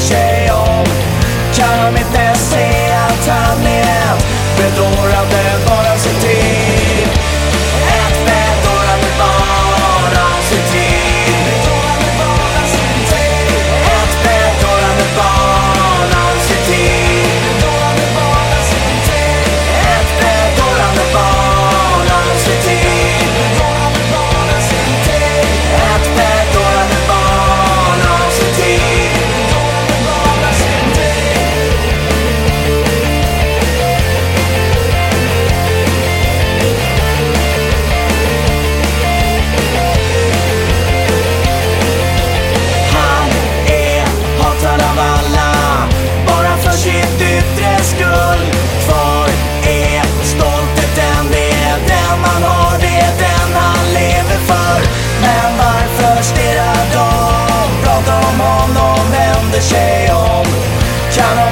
share. ya